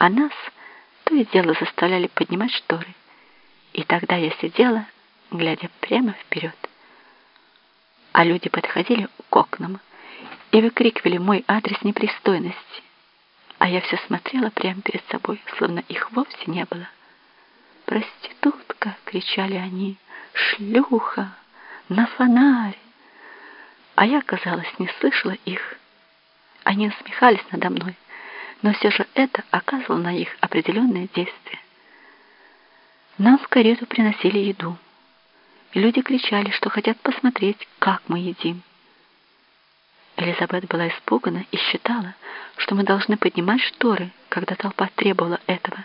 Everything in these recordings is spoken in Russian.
а нас то и дело заставляли поднимать шторы. И тогда я сидела, глядя прямо вперед. А люди подходили к окнам и выкрикивали мой адрес непристойности, а я все смотрела прямо перед собой, словно их вовсе не было. «Проститутка!» — кричали они. «Шлюха! На фонарь!» А я, казалось, не слышала их. Они усмехались надо мной, но все же это оказывало на них определенное действие. Нам в карету приносили еду. Люди кричали, что хотят посмотреть, как мы едим. Элизабет была испугана и считала, что мы должны поднимать шторы, когда толпа требовала этого.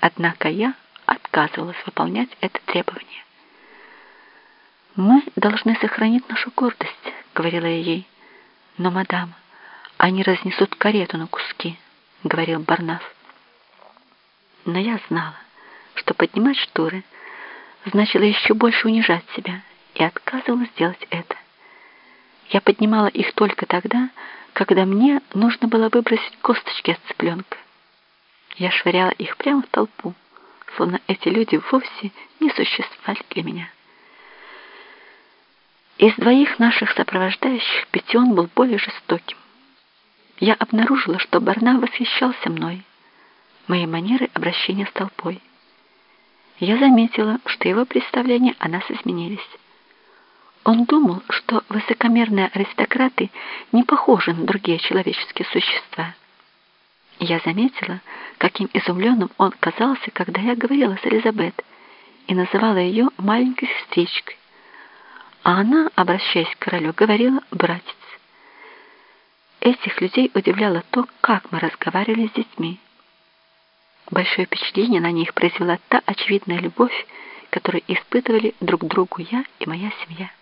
Однако я отказывалась выполнять это требование. «Мы должны сохранить нашу гордость», — говорила я ей. «Но, мадам, они разнесут карету на куски», — говорил Барнаф. Но я знала, что поднимать шторы значило еще больше унижать себя, и отказывалась делать это. Я поднимала их только тогда, когда мне нужно было выбросить косточки от цыпленка. Я швыряла их прямо в толпу, словно эти люди вовсе не существовали для меня. Из двоих наших сопровождающих Петион был более жестоким. Я обнаружила, что Барна восхищался мной, моей манерой обращения с толпой. Я заметила, что его представления о нас изменились. Он думал, что высокомерные аристократы не похожи на другие человеческие существа. Я заметила, каким изумленным он казался, когда я говорила с Элизабет и называла ее маленькой сестричкой, а она, обращаясь к королю, говорила «братец». Этих людей удивляло то, как мы разговаривали с детьми. Большое впечатление на них произвела та очевидная любовь, которую испытывали друг другу я и моя семья.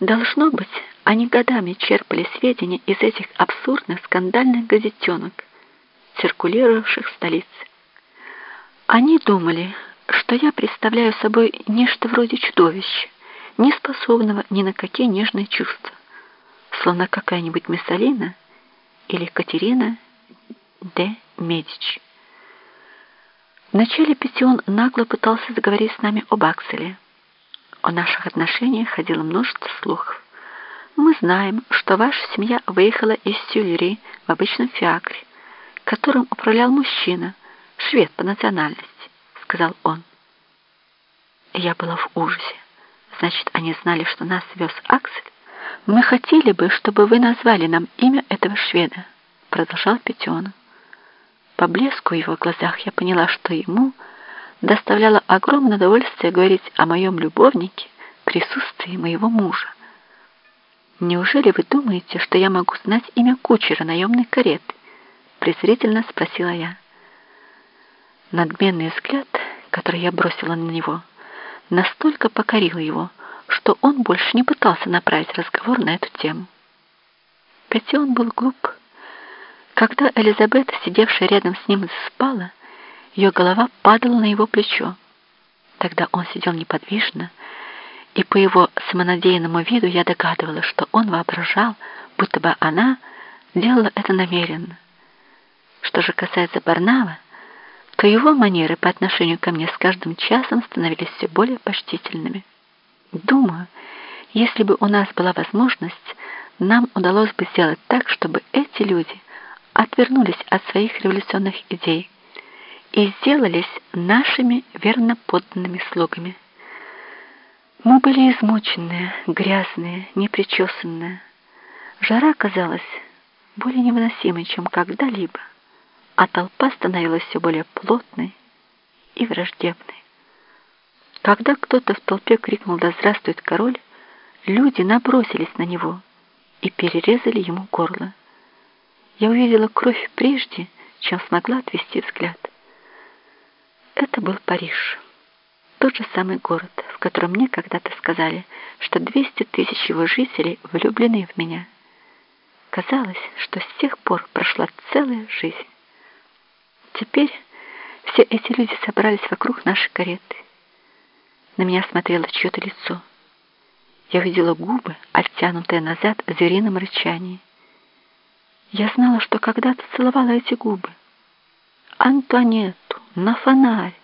Должно быть, они годами черпали сведения из этих абсурдных скандальных газетенок, циркулировавших в столице. Они думали, что я представляю собой нечто вроде чудовища, не способного ни на какие нежные чувства, словно какая-нибудь Мессалина или Катерина де Медичи. Вначале Петион нагло пытался заговорить с нами об Акселе, о наших отношениях ходило множество слухов. Мы знаем, что ваша семья выехала из Тюльри в обычном фиакре, которым управлял мужчина, швед по национальности, сказал он. Я была в ужасе. Значит, они знали, что нас вез Аксель? Мы хотели бы, чтобы вы назвали нам имя этого шведа, продолжал Петенок. По блеску в его глазах я поняла, что ему доставляло огромное удовольствие говорить о моем любовнике в присутствии моего мужа. «Неужели вы думаете, что я могу знать имя кучера наемной кареты?» презрительно спросила я. Надменный взгляд, который я бросила на него, настолько покорил его, что он больше не пытался направить разговор на эту тему. Хотя он был глуп. Когда Элизабет, сидевшая рядом с ним, заспала, ее голова падала на его плечо. Тогда он сидел неподвижно, и по его самонадеянному виду я догадывалась, что он воображал, будто бы она делала это намеренно. Что же касается Барнава, то его манеры по отношению ко мне с каждым часом становились все более почтительными. Думаю, если бы у нас была возможность, нам удалось бы сделать так, чтобы эти люди отвернулись от своих революционных идей, и сделались нашими верноподданными слугами. Мы были измученные, грязные, непричесанные. Жара казалась более невыносимой, чем когда-либо, а толпа становилась все более плотной и враждебной. Когда кто-то в толпе крикнул «Да здравствует король!», люди набросились на него и перерезали ему горло. Я увидела кровь прежде, чем смогла отвести взгляд. Это был Париж. Тот же самый город, в котором мне когда-то сказали, что 200 тысяч его жителей влюблены в меня. Казалось, что с тех пор прошла целая жизнь. Теперь все эти люди собрались вокруг нашей кареты. На меня смотрело чье-то лицо. Я видела губы, оттянутые назад в рычании. Я знала, что когда-то целовала эти губы. Антуанетту, на фонарь.